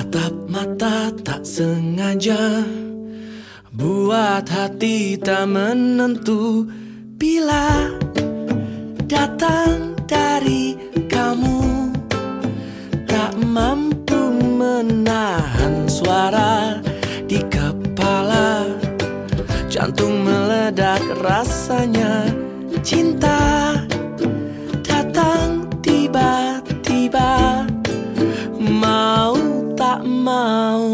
Tatap mata tak sengaja. Buat hati tak menentu Bila datang dari kamu. Tak mampu menahan suara di kepala. Jantung meledak rasanya cinta mau.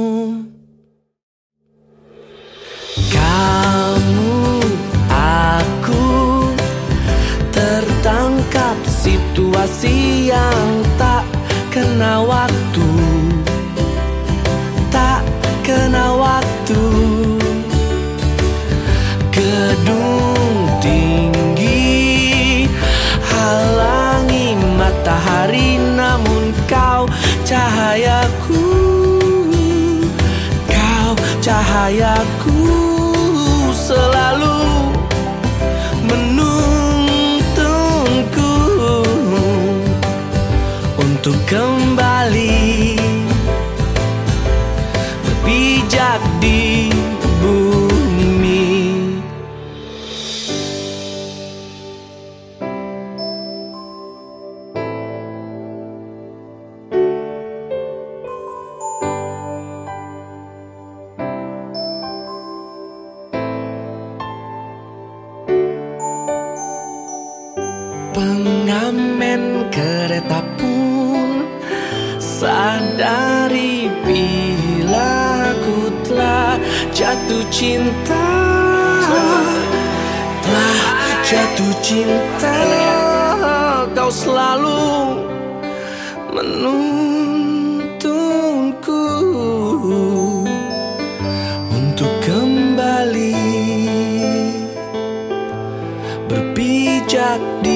Kamu, aku Tertangkap situasi yang tak kena waktu. Tak kena waktu. Gedung tinggi Halangi matahari Namun kau cahayaku cahayaku Selalu menuntunku Untuk kembali Berpijak di Pengamen kereta pun Sadari bila ku telah jatuh cinta. Telah jatuh cinta Kau selalu menuntunku. Untuk kembali berpijak di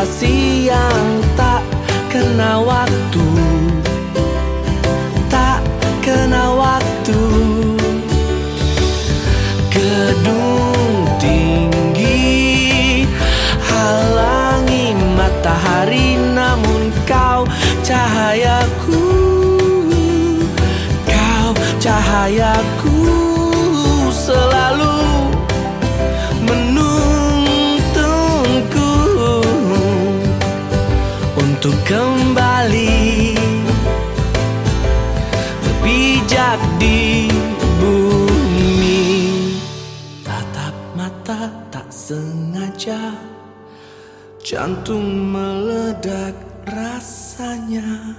situasi yang tak kena waktu. Tak kena waktu. Gedung tinggi Halangi matahari Namun kau cahayaku. Kau cahayaku kembali. Berpijak di bumi. Tatap mata tak sengaja. Jantung meledak rasanya.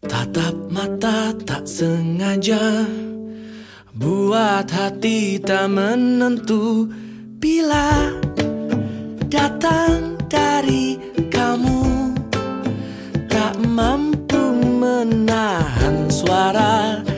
Tatap mata tak sengaja Buat hati tak menentu Bila datang dari kamu. Tak mampu menahan suara.